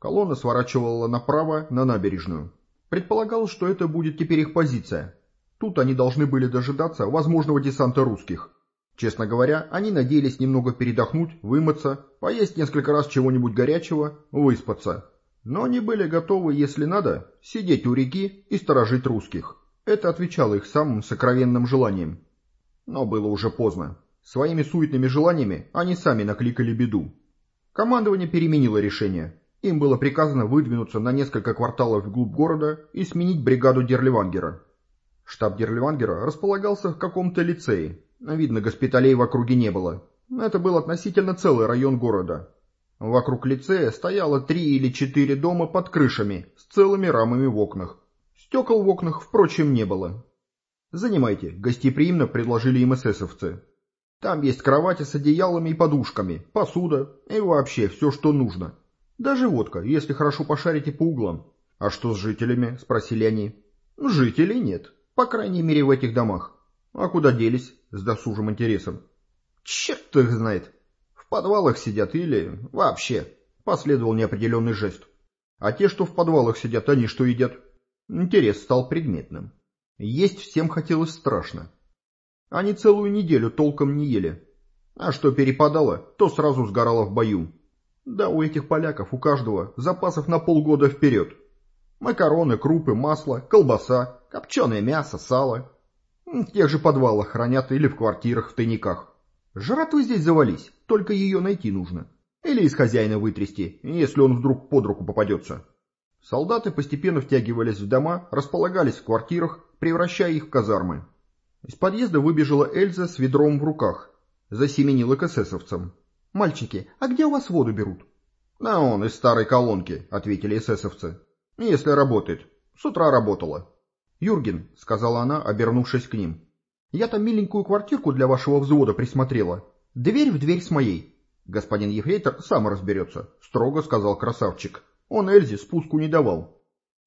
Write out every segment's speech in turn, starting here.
Колонна сворачивала направо на набережную. Предполагалось, что это будет теперь их позиция. Тут они должны были дожидаться возможного десанта русских. Честно говоря, они надеялись немного передохнуть, вымыться, поесть несколько раз чего-нибудь горячего, выспаться. Но они были готовы, если надо, сидеть у реки и сторожить русских. Это отвечало их самым сокровенным желаниям. Но было уже поздно. Своими суетными желаниями они сами накликали беду. Командование переменило решение. Им было приказано выдвинуться на несколько кварталов вглубь города и сменить бригаду Дерливангера. Штаб Дерливангера располагался в каком-то лицее. Видно, госпиталей в округе не было. Это был относительно целый район города. Вокруг лицея стояло три или четыре дома под крышами с целыми рамами в окнах. Стекол в окнах, впрочем, не было. «Занимайте», — гостеприимно предложили им эсэсовцы. «Там есть кровати с одеялами и подушками, посуда и вообще все, что нужно. Даже водка, если хорошо пошарите по углам». «А что с жителями?» — спросили они. «Жителей нет, по крайней мере в этих домах. А куда делись?» — с досужим интересом. «Черт их знает. В подвалах сидят или... вообще...» — последовал неопределенный жест. «А те, что в подвалах сидят, они что едят?» Интерес стал предметным. Есть всем хотелось страшно. Они целую неделю толком не ели. А что перепадало, то сразу сгорало в бою. Да у этих поляков у каждого запасов на полгода вперед. Макароны, крупы, масло, колбаса, копченое мясо, сало. В тех же подвалах хранят или в квартирах, в тайниках. Жратвы здесь завались, только ее найти нужно. Или из хозяина вытрясти, если он вдруг под руку попадется. Солдаты постепенно втягивались в дома, располагались в квартирах, превращая их в казармы. Из подъезда выбежала Эльза с ведром в руках. Засеменила к эсэсовцам. «Мальчики, а где у вас воду берут?» «А он из старой колонки», — ответили эсэсовцы. «Если работает. С утра работала». «Юрген», — сказала она, обернувшись к ним. «Я там миленькую квартирку для вашего взвода присмотрела. Дверь в дверь с моей». «Господин Ефрейтор сам разберется», — строго сказал красавчик. Он Эльзе спуску не давал.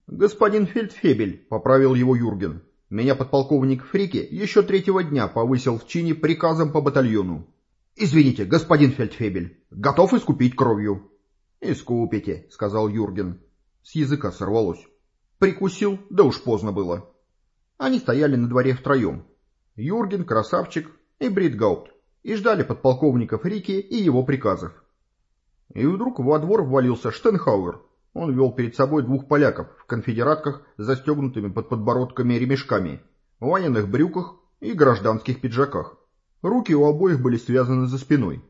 «Господин Фельдфебель», — поправил его Юрген. «Меня подполковник Фрике еще третьего дня повысил в чине приказом по батальону». «Извините, господин Фельдфебель, готов искупить кровью». «Искупите», — сказал Юрген. С языка сорвалось. Прикусил, да уж поздно было. Они стояли на дворе втроем. Юрген, Красавчик и Бритгаупт. И ждали подполковника Фрике и его приказов. И вдруг во двор ввалился Штенхауэр, он вел перед собой двух поляков в конфедератках с застегнутыми под подбородками ремешками, в военных брюках и гражданских пиджаках. Руки у обоих были связаны за спиной.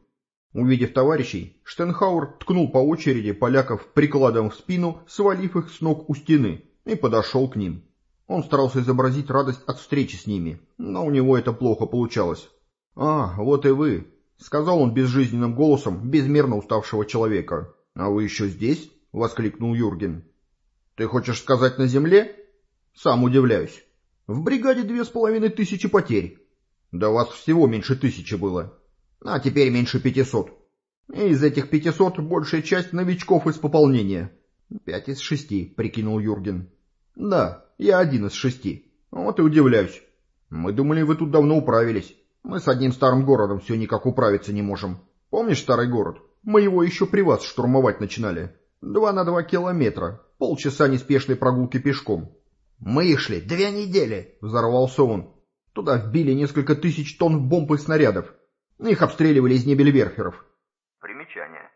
Увидев товарищей, Штенхауэр ткнул по очереди поляков прикладом в спину, свалив их с ног у стены, и подошел к ним. Он старался изобразить радость от встречи с ними, но у него это плохо получалось. «А, вот и вы», — сказал он безжизненным голосом безмерно уставшего человека. «А вы еще здесь?» — воскликнул Юрген. «Ты хочешь сказать на земле?» «Сам удивляюсь. В бригаде две с половиной тысячи потерь. Да вас всего меньше тысячи было. А теперь меньше пятисот. И из этих пятисот большая часть новичков из пополнения». «Пять из шести», — прикинул Юрген. «Да, я один из шести. Вот и удивляюсь. Мы думали, вы тут давно управились. Мы с одним старым городом все никак управиться не можем. Помнишь старый город? Мы его еще при вас штурмовать начинали». Два на два километра, полчаса неспешной прогулки пешком. Мы шли две недели, взорвался он. Туда вбили несколько тысяч тонн бомб и снарядов. Их обстреливали из небельверферов. Примечание.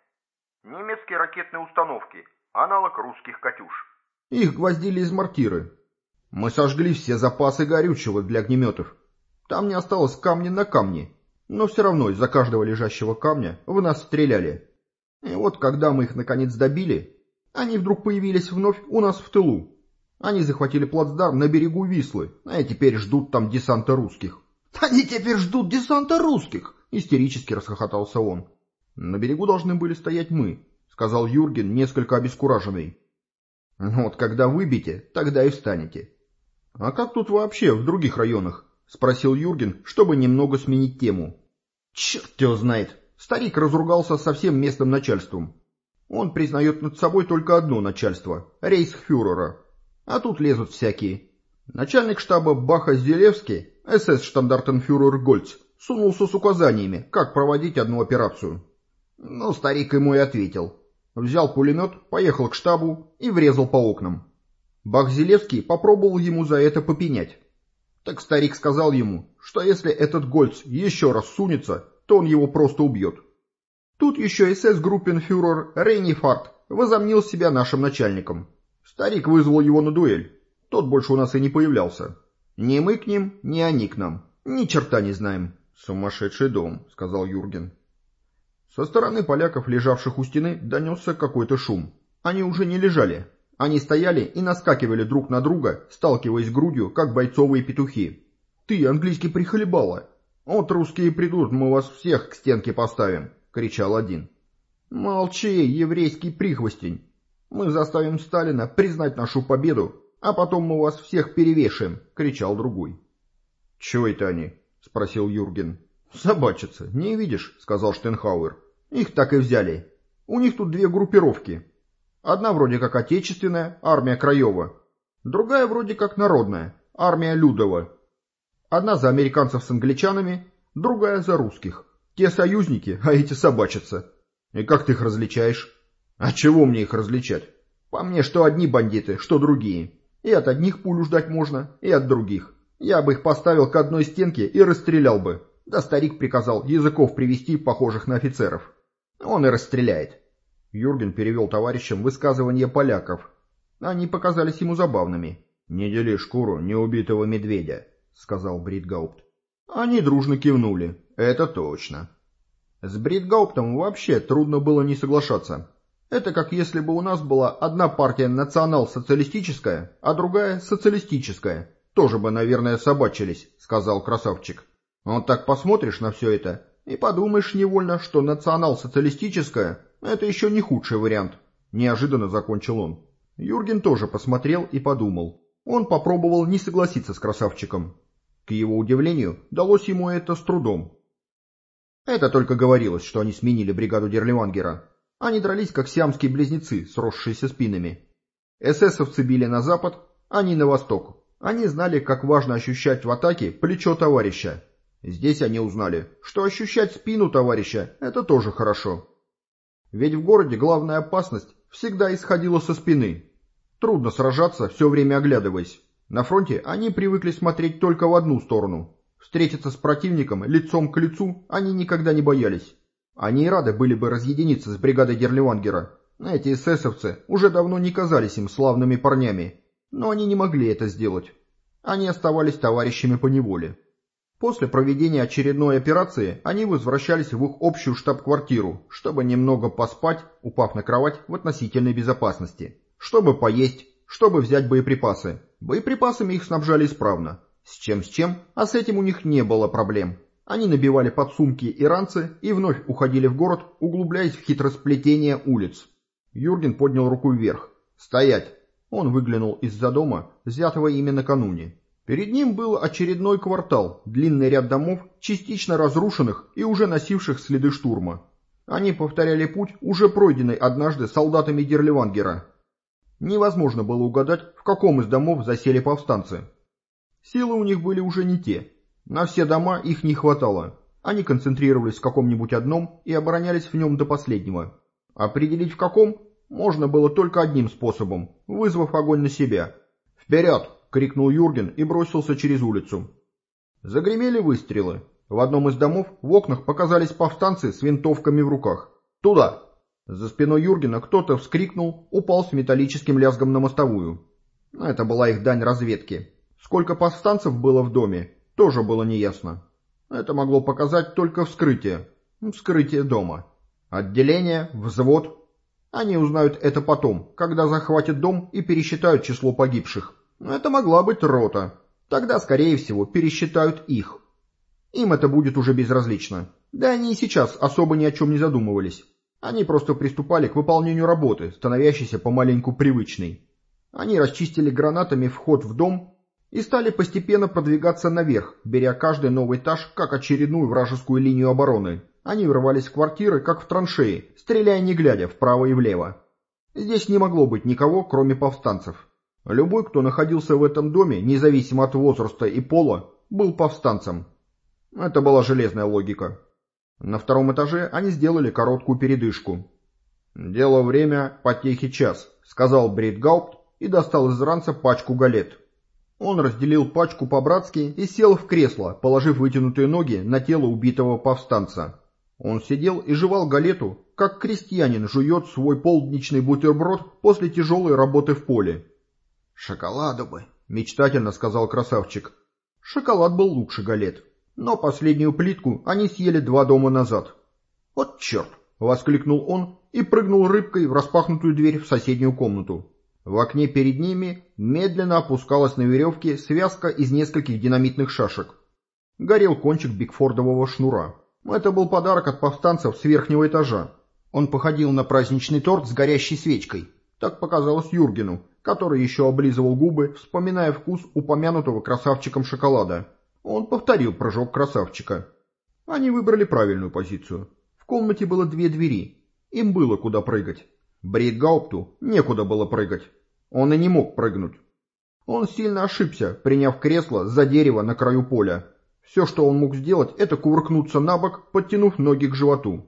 Немецкие ракетные установки, аналог русских «Катюш». Их гвоздили из мортиры. Мы сожгли все запасы горючего для огнеметов. Там не осталось камня на камне, но все равно из-за каждого лежащего камня в нас стреляли. И вот когда мы их наконец добили, они вдруг появились вновь у нас в тылу. Они захватили плацдарм на берегу Вислы, а теперь ждут там десанта русских. «Они теперь ждут десанта русских!» — истерически расхохотался он. «На берегу должны были стоять мы», — сказал Юрген, несколько обескураженный. «Вот когда выбьете, тогда и встанете». «А как тут вообще в других районах?» — спросил Юрген, чтобы немного сменить тему. «Черт его знает!» Старик разругался со всем местным начальством. Он признает над собой только одно начальство – рейхсфюрера. А тут лезут всякие. Начальник штаба Баха Зелевский, СС-штандартенфюрер Гольц, сунулся с указаниями, как проводить одну операцию. Ну, старик ему и ответил. Взял пулемет, поехал к штабу и врезал по окнам. Бахзелевский попробовал ему за это попенять. Так старик сказал ему, что если этот Гольц еще раз сунется, то он его просто убьет. Тут еще СС-группенфюрер Рейни Фарт возомнил себя нашим начальником. Старик вызвал его на дуэль. Тот больше у нас и не появлялся. Ни мы к ним, ни они к нам. Ни черта не знаем. «Сумасшедший дом», — сказал Юрген. Со стороны поляков, лежавших у стены, донесся какой-то шум. Они уже не лежали. Они стояли и наскакивали друг на друга, сталкиваясь грудью, как бойцовые петухи. «Ты, английский прихлебала! Вот русские придут, мы вас всех к стенке поставим!» — кричал один. «Молчи, еврейский прихвостень! Мы заставим Сталина признать нашу победу, а потом мы вас всех перевешаем!» — кричал другой. «Чего это они?» — спросил Юрген. «Собачатся, не видишь?» — сказал Штенхауэр. «Их так и взяли. У них тут две группировки. Одна вроде как отечественная, армия Краева. Другая вроде как народная, армия Людова. Одна за американцев с англичанами, другая за русских. Те союзники, а эти собачатся. И как ты их различаешь? А чего мне их различать? По мне, что одни бандиты, что другие. И от одних пулю ждать можно, и от других. Я бы их поставил к одной стенке и расстрелял бы. Да старик приказал языков привести, похожих на офицеров. Он и расстреляет. Юрген перевел товарищам высказывания поляков. Они показались ему забавными. «Не дели шкуру неубитого медведя», — сказал Бритгаупт. Они дружно кивнули. «Это точно». С Бритгауптом вообще трудно было не соглашаться. Это как если бы у нас была одна партия национал-социалистическая, а другая социалистическая. Тоже бы, наверное, собачились, сказал красавчик. Вот так посмотришь на все это и подумаешь невольно, что национал-социалистическая — это еще не худший вариант. Неожиданно закончил он. Юрген тоже посмотрел и подумал. Он попробовал не согласиться с красавчиком. К его удивлению, далось ему это с трудом. Это только говорилось, что они сменили бригаду Дерливангера. Они дрались, как сиамские близнецы, сросшиеся спинами. Эсэсовцы били на запад, они на восток. Они знали, как важно ощущать в атаке плечо товарища. Здесь они узнали, что ощущать спину товарища – это тоже хорошо. Ведь в городе главная опасность всегда исходила со спины. Трудно сражаться, все время оглядываясь. На фронте они привыкли смотреть только в одну сторону. Встретиться с противником лицом к лицу они никогда не боялись. Они и рады были бы разъединиться с бригадой Герливангера. Эти эсэсовцы уже давно не казались им славными парнями. Но они не могли это сделать. Они оставались товарищами по неволе. После проведения очередной операции они возвращались в их общую штаб-квартиру, чтобы немного поспать, упав на кровать в относительной безопасности, чтобы поесть, чтобы взять боеприпасы. Боеприпасами их снабжали исправно. С чем с чем, а с этим у них не было проблем. Они набивали подсумки и ранцы и вновь уходили в город, углубляясь в хитросплетение улиц. Юрген поднял руку вверх. «Стоять!» Он выглянул из-за дома, взятого ими накануне. Перед ним был очередной квартал, длинный ряд домов, частично разрушенных и уже носивших следы штурма. Они повторяли путь, уже пройденный однажды солдатами Дерливангера. Невозможно было угадать, в каком из домов засели повстанцы. Силы у них были уже не те. На все дома их не хватало. Они концентрировались в каком-нибудь одном и оборонялись в нем до последнего. Определить в каком можно было только одним способом, вызвав огонь на себя. «Вперед!» — крикнул Юрген и бросился через улицу. Загремели выстрелы. В одном из домов в окнах показались повстанцы с винтовками в руках. «Туда!» За спиной Юргена кто-то вскрикнул, упал с металлическим лязгом на мостовую. Это была их дань разведки. Сколько повстанцев было в доме, тоже было неясно. Это могло показать только вскрытие. Вскрытие дома. Отделение, взвод. Они узнают это потом, когда захватят дом и пересчитают число погибших. Это могла быть рота. Тогда, скорее всего, пересчитают их. Им это будет уже безразлично. Да они и сейчас особо ни о чем не задумывались. Они просто приступали к выполнению работы, становящейся помаленьку привычной. Они расчистили гранатами вход в дом и стали постепенно продвигаться наверх, беря каждый новый этаж как очередную вражескую линию обороны. Они врывались в квартиры, как в траншеи, стреляя не глядя вправо и влево. Здесь не могло быть никого, кроме повстанцев. Любой, кто находился в этом доме, независимо от возраста и пола, был повстанцем. Это была железная логика. На втором этаже они сделали короткую передышку. «Дело время, потехи час», — сказал Бритгаупт и достал из ранца пачку галет. Он разделил пачку по-братски и сел в кресло, положив вытянутые ноги на тело убитого повстанца. Он сидел и жевал галету, как крестьянин жует свой полдничный бутерброд после тяжелой работы в поле. «Шоколаду бы», — мечтательно сказал красавчик. Шоколад был лучше галет, но последнюю плитку они съели два дома назад. «Вот черт!» — воскликнул он и прыгнул рыбкой в распахнутую дверь в соседнюю комнату. В окне перед ними медленно опускалась на веревке связка из нескольких динамитных шашек. Горел кончик бигфордового шнура. Это был подарок от повстанцев с верхнего этажа. Он походил на праздничный торт с горящей свечкой. Так показалось Юргену, который еще облизывал губы, вспоминая вкус упомянутого красавчиком шоколада. Он повторил прыжок красавчика. Они выбрали правильную позицию. В комнате было две двери. Им было куда прыгать. Брейдгаупту некуда было прыгать. Он и не мог прыгнуть. Он сильно ошибся, приняв кресло за дерево на краю поля. Все, что он мог сделать, это кувыркнуться на бок, подтянув ноги к животу.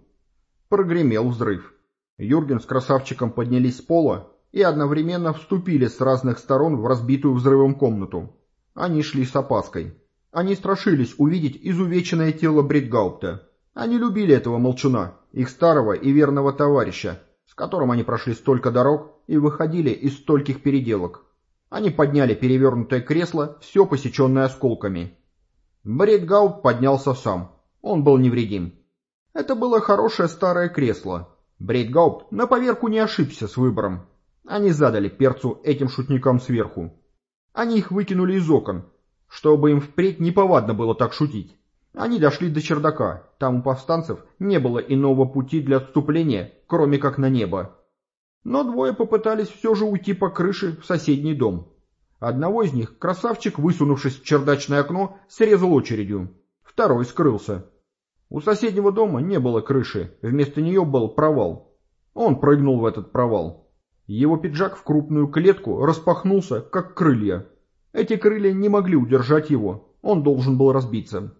Прогремел взрыв. Юрген с красавчиком поднялись с пола и одновременно вступили с разных сторон в разбитую взрывом комнату. Они шли с опаской. Они страшились увидеть изувеченное тело Бритгаупта. Они любили этого молчуна, их старого и верного товарища, которым они прошли столько дорог и выходили из стольких переделок. Они подняли перевернутое кресло, все посеченное осколками. Бритгаупт поднялся сам. Он был невредим. Это было хорошее старое кресло. Бритгаупт на поверку не ошибся с выбором. Они задали перцу этим шутникам сверху. Они их выкинули из окон, чтобы им впредь неповадно было так шутить. Они дошли до чердака, там у повстанцев не было иного пути для отступления, кроме как на небо. Но двое попытались все же уйти по крыше в соседний дом. Одного из них красавчик, высунувшись в чердачное окно, срезал очередью. Второй скрылся. У соседнего дома не было крыши, вместо нее был провал. Он прыгнул в этот провал. Его пиджак в крупную клетку распахнулся, как крылья. Эти крылья не могли удержать его, он должен был разбиться.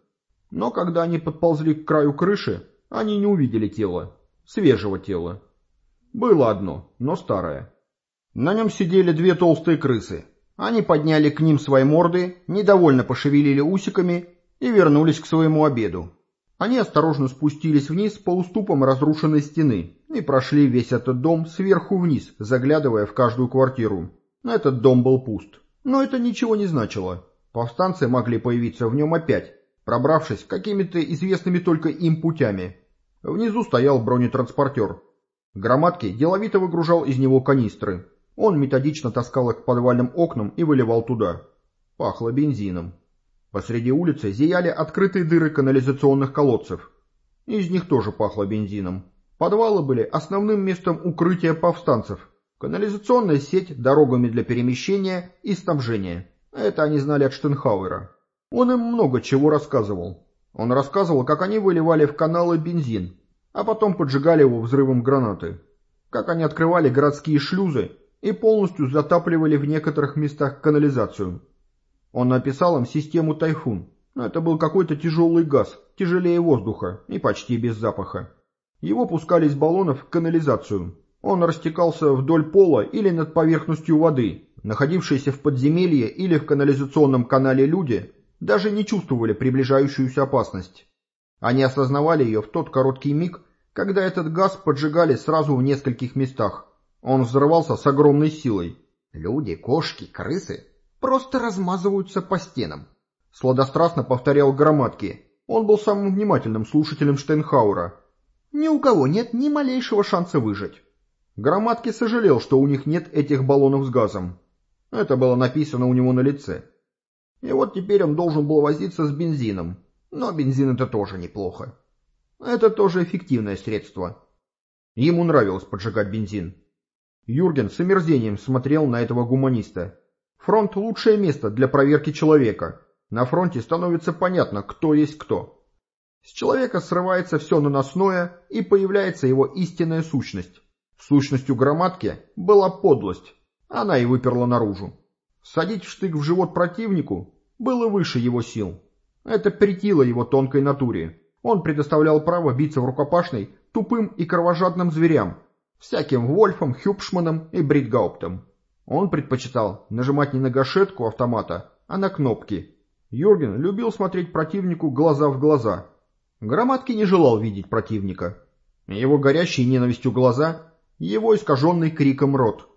Но когда они подползли к краю крыши, они не увидели тела, свежего тела. Было одно, но старое. На нем сидели две толстые крысы. Они подняли к ним свои морды, недовольно пошевелили усиками и вернулись к своему обеду. Они осторожно спустились вниз по уступам разрушенной стены и прошли весь этот дом сверху вниз, заглядывая в каждую квартиру. Этот дом был пуст. Но это ничего не значило. Повстанцы могли появиться в нем опять, пробравшись какими-то известными только им путями. Внизу стоял бронетранспортер. Громадки деловито выгружал из него канистры. Он методично таскал их к подвальным окнам и выливал туда. Пахло бензином. Посреди улицы зияли открытые дыры канализационных колодцев. Из них тоже пахло бензином. Подвалы были основным местом укрытия повстанцев. Канализационная сеть дорогами для перемещения и снабжения. Это они знали от Штенхауэра. Он им много чего рассказывал. Он рассказывал, как они выливали в каналы бензин, а потом поджигали его взрывом гранаты. Как они открывали городские шлюзы и полностью затапливали в некоторых местах канализацию. Он написал им систему «Тайфун», но это был какой-то тяжелый газ, тяжелее воздуха и почти без запаха. Его пускали из баллонов в канализацию. Он растекался вдоль пола или над поверхностью воды. Находившиеся в подземелье или в канализационном канале люди даже не чувствовали приближающуюся опасность. Они осознавали ее в тот короткий миг, когда этот газ поджигали сразу в нескольких местах. Он взрывался с огромной силой. Люди, кошки, крысы просто размазываются по стенам. Сладострастно повторял Громадки. Он был самым внимательным слушателем Штейнхаура. Ни у кого нет ни малейшего шанса выжить. Громадки сожалел, что у них нет этих баллонов с газом. Это было написано у него на лице. И вот теперь он должен был возиться с бензином. Но бензин это тоже неплохо. Это тоже эффективное средство. Ему нравилось поджигать бензин. Юрген с омерзением смотрел на этого гуманиста. Фронт – лучшее место для проверки человека. На фронте становится понятно, кто есть кто. С человека срывается все наносное, и появляется его истинная сущность. Сущностью громадки была подлость. Она и выперла наружу. Садить штык в живот противнику было выше его сил. Это претило его тонкой натуре. Он предоставлял право биться в рукопашной тупым и кровожадным зверям, Всяким Вольфом, Хюбшманом и Бритгауптом. Он предпочитал нажимать не на гашетку автомата, а на кнопки. Юрген любил смотреть противнику глаза в глаза. Громадки не желал видеть противника. Его горящие ненавистью глаза, его искаженный криком рот.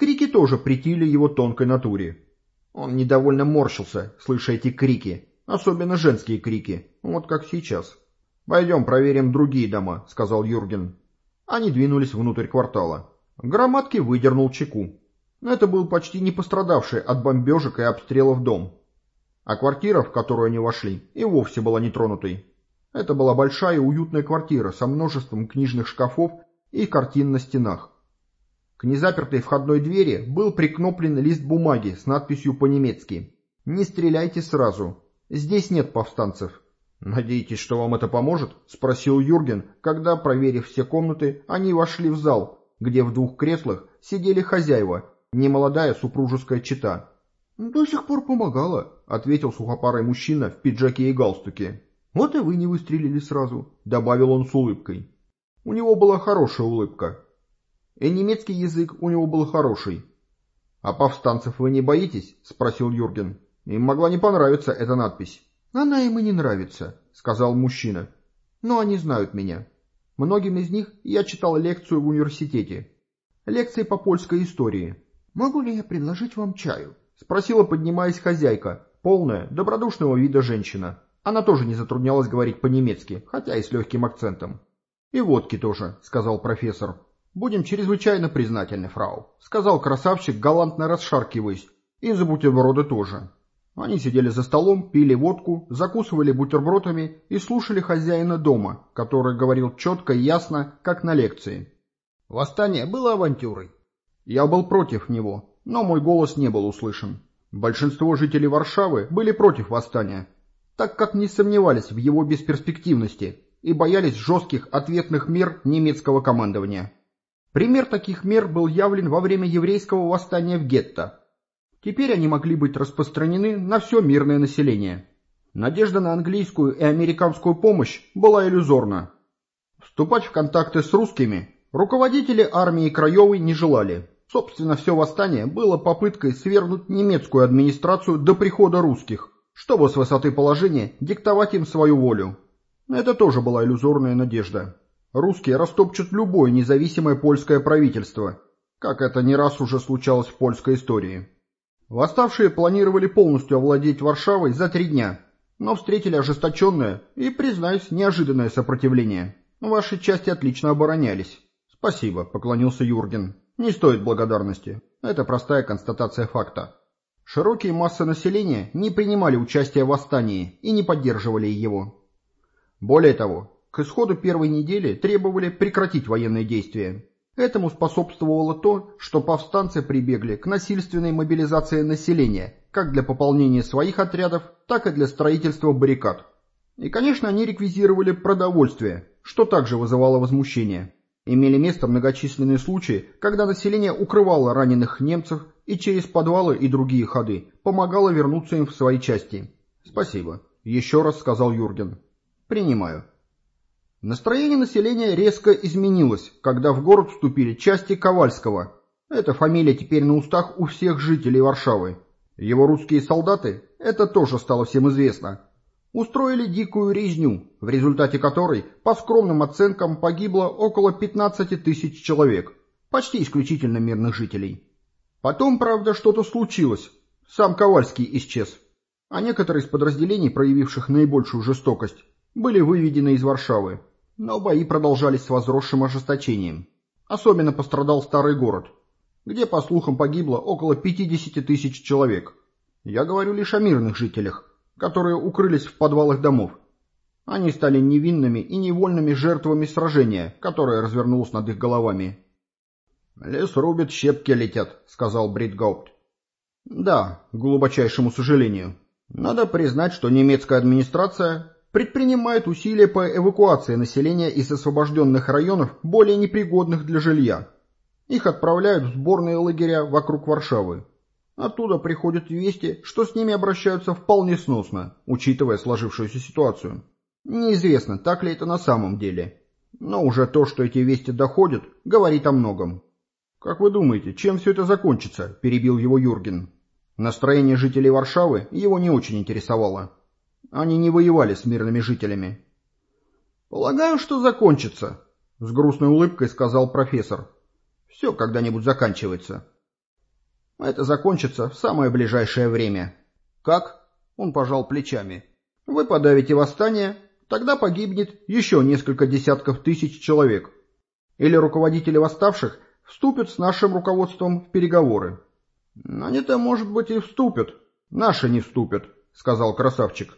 Крики тоже притили его тонкой натуре. Он недовольно морщился, слыша эти крики, особенно женские крики, вот как сейчас. «Пойдем проверим другие дома», — сказал Юрген. Они двинулись внутрь квартала. Громадки выдернул чеку. Но это был почти не пострадавший от бомбежек и обстрелов дом. А квартира, в которую они вошли, и вовсе была нетронутой. Это была большая уютная квартира со множеством книжных шкафов и картин на стенах. К незапертой входной двери был прикноплен лист бумаги с надписью по-немецки «Не стреляйте сразу. Здесь нет повстанцев». «Надеетесь, что вам это поможет?» — спросил Юрген, когда, проверив все комнаты, они вошли в зал, где в двух креслах сидели хозяева, немолодая супружеская чета. «До сих пор помогала», — ответил сухопарый мужчина в пиджаке и галстуке. «Вот и вы не выстрелили сразу», — добавил он с улыбкой. У него была хорошая улыбка. И немецкий язык у него был хороший. «А повстанцев вы не боитесь?» — спросил Юрген. Им могла не понравиться эта надпись. «Она им и не нравится», — сказал мужчина. «Но они знают меня. Многим из них я читал лекцию в университете. Лекции по польской истории. Могу ли я предложить вам чаю?» — спросила, поднимаясь хозяйка, полная, добродушного вида женщина. Она тоже не затруднялась говорить по-немецки, хотя и с легким акцентом. «И водки тоже», — сказал профессор. «Будем чрезвычайно признательны, фрау», — сказал красавчик, галантно расшаркиваясь. «И за бутерброды тоже». Они сидели за столом, пили водку, закусывали бутербродами и слушали хозяина дома, который говорил четко и ясно, как на лекции. Восстание было авантюрой. Я был против него, но мой голос не был услышан. Большинство жителей Варшавы были против восстания, так как не сомневались в его бесперспективности и боялись жестких ответных мер немецкого командования. Пример таких мер был явлен во время еврейского восстания в гетто, Теперь они могли быть распространены на все мирное население. Надежда на английскую и американскую помощь была иллюзорна. Вступать в контакты с русскими руководители армии Краевой не желали. Собственно, все восстание было попыткой свергнуть немецкую администрацию до прихода русских, чтобы с высоты положения диктовать им свою волю. Это тоже была иллюзорная надежда. Русские растопчут любое независимое польское правительство, как это не раз уже случалось в польской истории. Восставшие планировали полностью овладеть Варшавой за три дня, но встретили ожесточенное и, признаюсь, неожиданное сопротивление. Ваши части отлично оборонялись. Спасибо, поклонился Юрген. Не стоит благодарности. Это простая констатация факта. Широкие массы населения не принимали участия в восстании и не поддерживали его. Более того, к исходу первой недели требовали прекратить военные действия. Этому способствовало то, что повстанцы прибегли к насильственной мобилизации населения, как для пополнения своих отрядов, так и для строительства баррикад. И, конечно, они реквизировали продовольствие, что также вызывало возмущение. Имели место многочисленные случаи, когда население укрывало раненых немцев и через подвалы и другие ходы помогало вернуться им в свои части. «Спасибо», — еще раз сказал Юрген. «Принимаю». Настроение населения резко изменилось, когда в город вступили части Ковальского. Эта фамилия теперь на устах у всех жителей Варшавы. Его русские солдаты, это тоже стало всем известно, устроили дикую резню, в результате которой, по скромным оценкам, погибло около 15 тысяч человек, почти исключительно мирных жителей. Потом, правда, что-то случилось. Сам Ковальский исчез. А некоторые из подразделений, проявивших наибольшую жестокость, были выведены из Варшавы. Но бои продолжались с возросшим ожесточением. Особенно пострадал старый город, где, по слухам, погибло около 50 тысяч человек. Я говорю лишь о мирных жителях, которые укрылись в подвалах домов. Они стали невинными и невольными жертвами сражения, которое развернулось над их головами. «Лес рубит, щепки летят», — сказал Бритгаупт. «Да, к глубочайшему сожалению. Надо признать, что немецкая администрация предпринимает усилия по эвакуации населения из освобожденных районов, более непригодных для жилья. Их отправляют в сборные лагеря вокруг Варшавы. Оттуда приходят вести, что с ними обращаются вполне сносно, учитывая сложившуюся ситуацию. Неизвестно, так ли это на самом деле. но уже то, что эти вести доходят, говорит о многом. «Как вы думаете, чем все это закончится?» – перебил его Юрген. Настроение жителей Варшавы его не очень интересовало. Они не воевали с мирными жителями. «Полагаю, что закончится», — с грустной улыбкой сказал профессор. «Все когда-нибудь заканчивается». «Это закончится в самое ближайшее время». «Как?» — он пожал плечами. «Вы подавите восстание, тогда погибнет еще несколько десятков тысяч человек. Или руководители восставших вступят с нашим руководством в переговоры. «Они-то, может быть, и вступят. Наши не вступят», — сказал красавчик.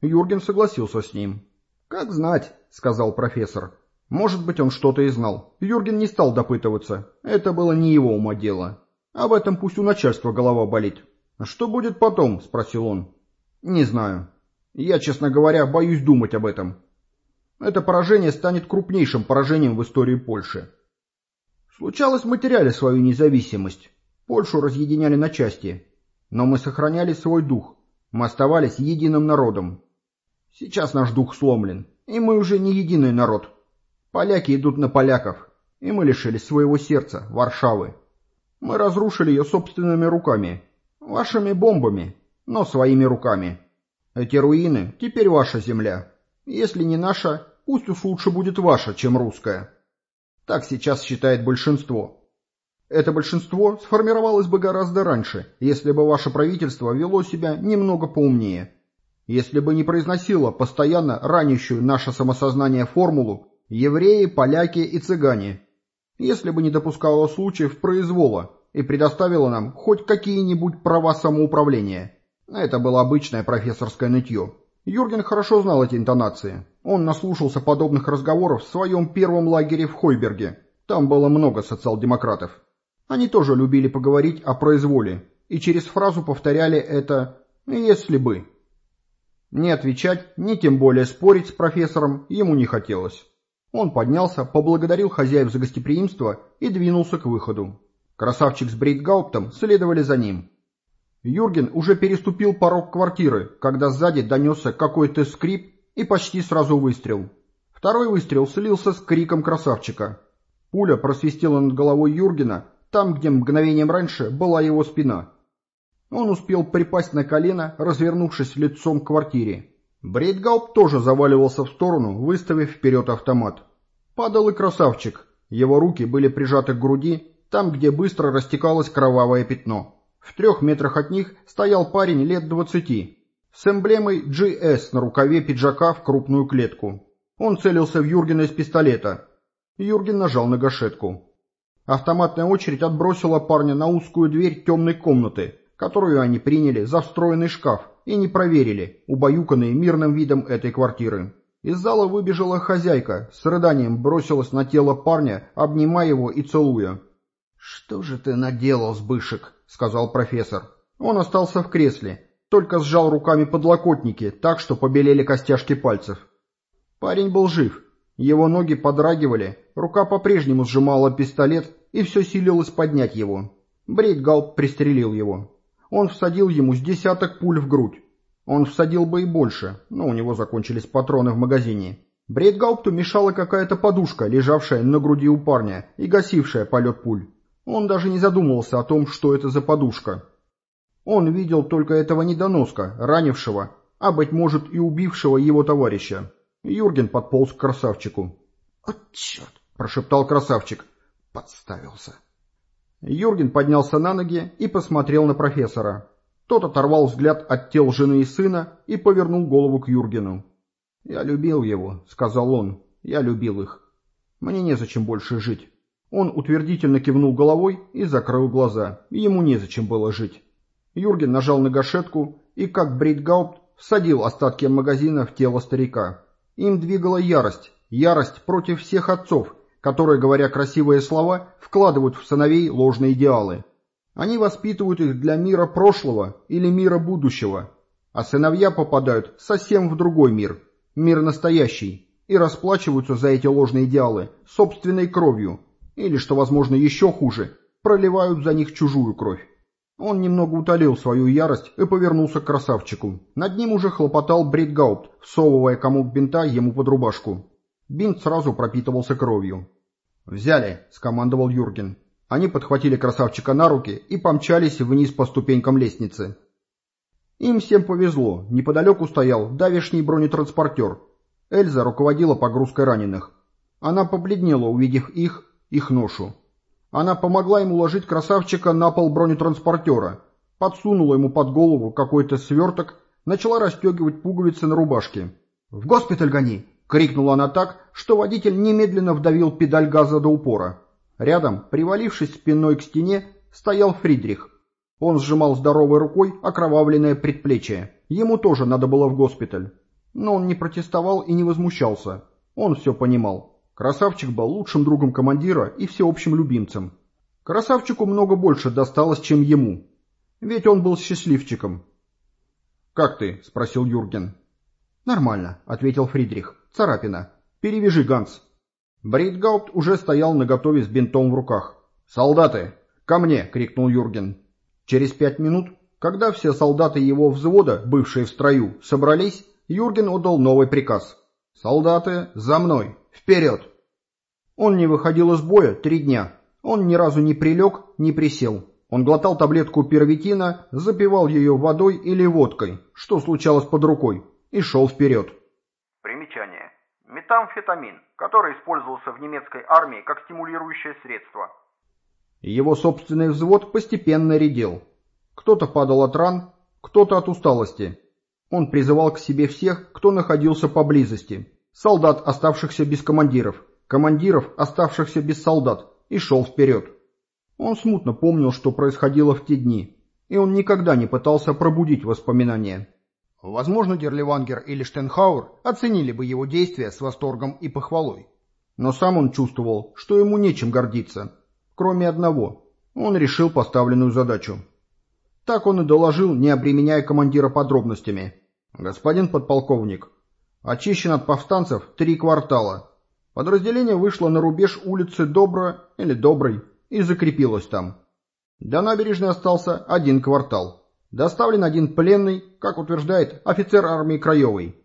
Юрген согласился с ним. «Как знать», — сказал профессор. Может быть, он что-то и знал. Юрген не стал допытываться. Это было не его ума дело. Об этом пусть у начальства голова болит. «А «Что будет потом?» — спросил он. «Не знаю. Я, честно говоря, боюсь думать об этом. Это поражение станет крупнейшим поражением в истории Польши. Случалось, мы теряли свою независимость. Польшу разъединяли на части, но мы сохраняли свой дух, мы оставались единым народом. Сейчас наш дух сломлен, и мы уже не единый народ. Поляки идут на поляков, и мы лишились своего сердца, Варшавы. Мы разрушили ее собственными руками, вашими бомбами, но своими руками. Эти руины теперь ваша земля. Если не наша, пусть уж лучше будет ваша, чем русская. Так сейчас считает большинство. Это большинство сформировалось бы гораздо раньше, если бы ваше правительство вело себя немного поумнее. Если бы не произносило постоянно ранящую наше самосознание формулу «евреи, поляки и цыгане», если бы не допускало случаев произвола и предоставило нам хоть какие-нибудь права самоуправления. Это было обычное профессорское нытье. Юрген хорошо знал эти интонации. Он наслушался подобных разговоров в своем первом лагере в Хойберге. Там было много социал-демократов. Они тоже любили поговорить о произволе и через фразу повторяли это «если бы». Не отвечать, ни тем более спорить с профессором ему не хотелось. Он поднялся, поблагодарил хозяев за гостеприимство и двинулся к выходу. Красавчик с Брейтгауптом следовали за ним. Юрген уже переступил порог квартиры, когда сзади донесся какой-то скрип и почти сразу выстрел. Второй выстрел слился с криком красавчика. Пуля просвистела над головой Юргена там, где мгновением раньше была его спина. Он успел припасть на колено, развернувшись лицом к квартире. Брейтгауп тоже заваливался в сторону, выставив вперед автомат. Падал и красавчик. Его руки были прижаты к груди, там, где быстро растекалось кровавое пятно. В трех метрах от них стоял парень лет двадцати, с эмблемой GS на рукаве пиджака в крупную клетку. Он целился в Юргена из пистолета. Юрген нажал на гашетку. Автоматная очередь отбросила парня на узкую дверь темной комнаты, которую они приняли за встроенный шкаф и не проверили, убаюканные мирным видом этой квартиры. Из зала выбежала хозяйка, с рыданием бросилась на тело парня, обнимая его и целуя. «Что же ты наделал, Сбышек?» — сказал профессор. Он остался в кресле, только сжал руками подлокотники, так что побелели костяшки пальцев. Парень был жив. Его ноги подрагивали, рука по-прежнему сжимала пистолет, и все силилось поднять его. Брейтгалп пристрелил его. Он всадил ему с десяток пуль в грудь. Он всадил бы и больше, но у него закончились патроны в магазине. Брейтгаупту мешала какая-то подушка, лежавшая на груди у парня и гасившая полет пуль. Он даже не задумывался о том, что это за подушка. Он видел только этого недоноска, ранившего, а, быть может, и убившего его товарища. Юрген подполз к красавчику. «О, черт!» – прошептал красавчик. Подставился. Юрген поднялся на ноги и посмотрел на профессора. Тот оторвал взгляд от тел жены и сына и повернул голову к Юргену. «Я любил его», — сказал он. «Я любил их. Мне незачем больше жить». Он утвердительно кивнул головой и закрыл глаза. Ему незачем было жить. Юрген нажал на гашетку и, как Брейтгаупт, всадил остатки магазина в тело старика. Им двигала ярость. Ярость против всех отцов, которые, говоря красивые слова, вкладывают в сыновей ложные идеалы. Они воспитывают их для мира прошлого или мира будущего, а сыновья попадают совсем в другой мир, мир настоящий, и расплачиваются за эти ложные идеалы собственной кровью, или, что возможно еще хуже, проливают за них чужую кровь. Он немного утолил свою ярость и повернулся к красавчику. Над ним уже хлопотал Брейтгаупт, всовывая комок бинта ему под рубашку. Бинт сразу пропитывался кровью. «Взяли», — скомандовал Юрген. Они подхватили красавчика на руки и помчались вниз по ступенькам лестницы. Им всем повезло, неподалеку стоял давишний бронетранспортер. Эльза руководила погрузкой раненых. Она побледнела, увидев их, их ношу. Она помогла ему уложить красавчика на пол бронетранспортера, подсунула ему под голову какой-то сверток, начала расстегивать пуговицы на рубашке. «В госпиталь гони!» — крикнула она так, что водитель немедленно вдавил педаль газа до упора. Рядом, привалившись спиной к стене, стоял Фридрих. Он сжимал здоровой рукой окровавленное предплечье. Ему тоже надо было в госпиталь. Но он не протестовал и не возмущался. Он все понимал. Красавчик был лучшим другом командира и всеобщим любимцем. Красавчику много больше досталось, чем ему. Ведь он был счастливчиком. «Как ты?» — спросил Юрген. «Нормально», — ответил Фридрих. «Царапина. Перевяжи, Ганс». Брейтгаупт уже стоял наготове с бинтом в руках. «Солдаты! Ко мне!» — крикнул Юрген. Через пять минут, когда все солдаты его взвода, бывшие в строю, собрались, Юрген отдал новый приказ. «Солдаты, за мной! Вперед!» Он не выходил из боя три дня. Он ни разу не прилег, не присел. Он глотал таблетку первитина, запивал ее водой или водкой, что случалось под рукой, и шел вперед. Примечание. Метамфетамин, который использовался в немецкой армии как стимулирующее средство. Его собственный взвод постепенно редел. Кто-то падал от ран, кто-то от усталости. Он призывал к себе всех, кто находился поблизости. Солдат, оставшихся без командиров, командиров, оставшихся без солдат, и шел вперед. Он смутно помнил, что происходило в те дни, и он никогда не пытался пробудить воспоминания. Возможно, Дерливангер или Штенхауэр оценили бы его действия с восторгом и похвалой. Но сам он чувствовал, что ему нечем гордиться, кроме одного. Он решил поставленную задачу. Так он и доложил, не обременяя командира подробностями. «Господин подполковник, очищен от повстанцев три квартала. Подразделение вышло на рубеж улицы Добро или Доброй и закрепилось там. До набережной остался один квартал. Доставлен один пленный, как утверждает офицер армии Краевой.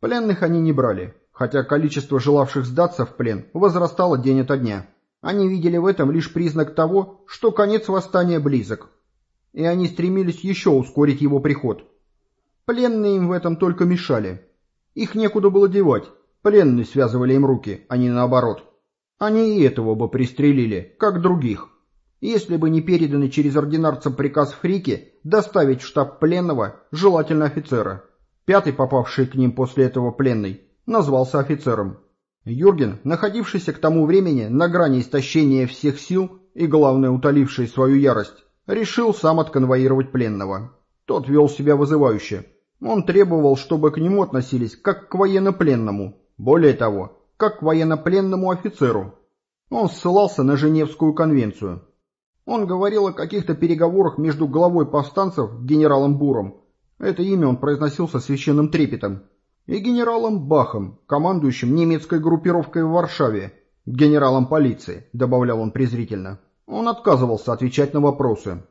Пленных они не брали, хотя количество желавших сдаться в плен возрастало день ото дня. Они видели в этом лишь признак того, что конец восстания близок. И они стремились еще ускорить его приход. Пленные им в этом только мешали. Их некуда было девать, пленные связывали им руки, а не наоборот. Они и этого бы пристрелили, как других если бы не переданный через ординарца приказ Фрике доставить в штаб пленного, желательно офицера. Пятый, попавший к ним после этого пленный, назвался офицером. Юрген, находившийся к тому времени на грани истощения всех сил и, главное, утоливший свою ярость, решил сам отконвоировать пленного. Тот вел себя вызывающе. Он требовал, чтобы к нему относились как к военнопленному, более того, как к военнопленному офицеру. Он ссылался на Женевскую конвенцию, он говорил о каких-то переговорах между главой повстанцев, генералом Буром, это имя он произносил со священным трепетом, и генералом Бахом, командующим немецкой группировкой в Варшаве, генералом полиции, добавлял он презрительно. Он отказывался отвечать на вопросы.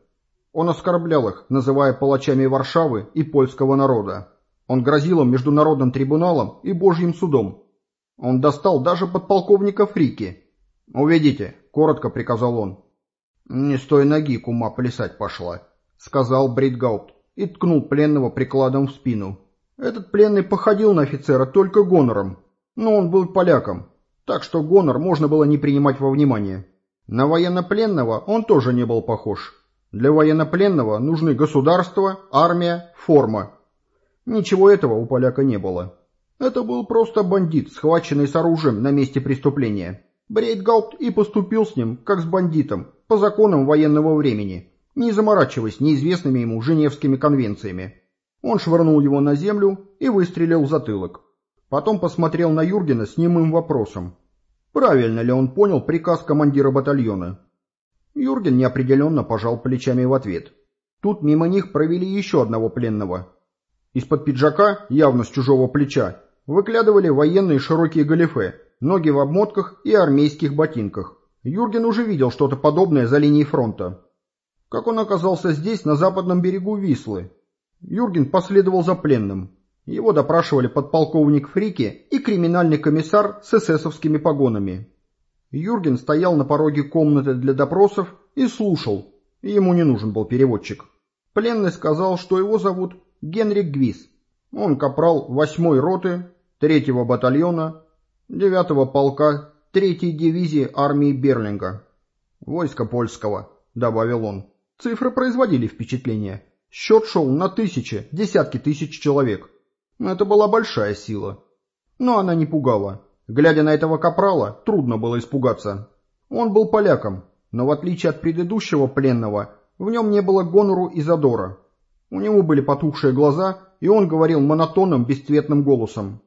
Он оскорблял их, называя палачами Варшавы и польского народа. Он грозил им международным трибуналом и божьим судом. Он достал даже подполковника Фрики. «Уведите», — коротко приказал он. «Не с той ноги кума плясать пошла», — сказал Бритгаупт и ткнул пленного прикладом в спину. Этот пленный походил на офицера только гонором, но он был поляком, так что гонор можно было не принимать во внимание. На военнопленного он тоже не был похож. Для военнопленного нужны государство, армия, форма. Ничего этого у поляка не было. Это был просто бандит, схваченный с оружием на месте преступления. Брейтгаупт и поступил с ним, как с бандитом, по законам военного времени, не заморачиваясь неизвестными ему Женевскими конвенциями. Он швырнул его на землю и выстрелил в затылок. Потом посмотрел на Юргена с немым вопросом. Правильно ли он понял приказ командира батальона? Юрген неопределенно пожал плечами в ответ. Тут мимо них провели еще одного пленного. Из-под пиджака, явно с чужого плеча, выглядывали военные широкие галифе, ноги в обмотках и армейских ботинках. Юрген уже видел что-то подобное за линией фронта. Как он оказался здесь, на западном берегу Вислы? Юрген последовал за пленным. Его допрашивали подполковник Фрики и криминальный комиссар с эсэсовскими погонами. Юрген стоял на пороге комнаты для допросов и слушал, ему не нужен был переводчик. Пленный сказал, что его зовут Генрик Гвиз. Он капрал 8-й роты 3-го батальона 9-го полка 3-й дивизии армии Берлинга. «Войско польского», — добавил он. Цифры производили впечатление. Счет шел на тысячи, десятки тысяч человек. Это была большая сила. Но она не пугала. Глядя на этого капрала, трудно было испугаться. Он был поляком, но в отличие от предыдущего пленного, в нем не было гонору и задора. У него были потухшие глаза, и он говорил монотонным, бесцветным голосом.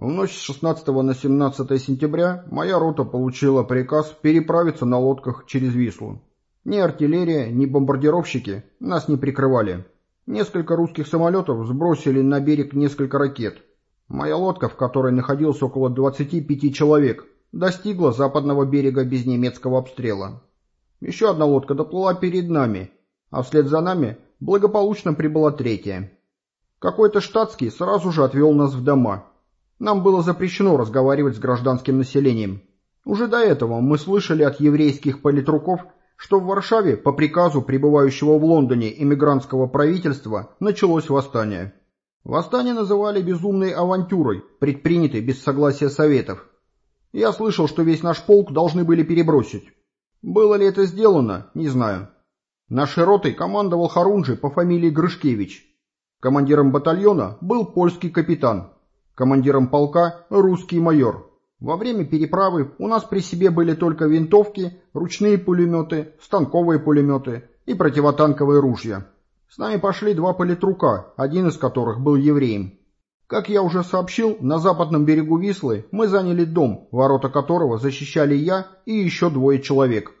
В ночь с 16 на 17 сентября моя рота получила приказ переправиться на лодках через Вислу. Ни артиллерия, ни бомбардировщики нас не прикрывали. Несколько русских самолетов сбросили на берег несколько ракет. Моя лодка, в которой находилось около 25 человек, достигла западного берега без немецкого обстрела. Еще одна лодка доплыла перед нами, а вслед за нами благополучно прибыла третья. Какой-то штатский сразу же отвел нас в дома. Нам было запрещено разговаривать с гражданским населением. Уже до этого мы слышали от еврейских политруков, что в Варшаве по приказу пребывающего в Лондоне иммигрантского правительства началось восстание. Восстание называли безумной авантюрой, предпринятой без согласия Советов. Я слышал, что весь наш полк должны были перебросить. Было ли это сделано, не знаю. Нашей ротой командовал Харунжи по фамилии Грышкевич. Командиром батальона был польский капитан. Командиром полка – русский майор. Во время переправы у нас при себе были только винтовки, ручные пулеметы, станковые пулеметы и противотанковые ружья. С нами пошли два политрука, один из которых был евреем. Как я уже сообщил, на западном берегу Вислы мы заняли дом, ворота которого защищали я и еще двое человек.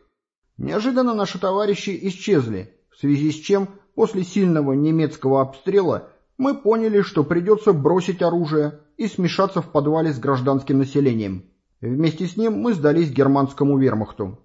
Неожиданно наши товарищи исчезли, в связи с чем после сильного немецкого обстрела мы поняли, что придется бросить оружие и смешаться в подвале с гражданским населением. Вместе с ним мы сдались германскому вермахту.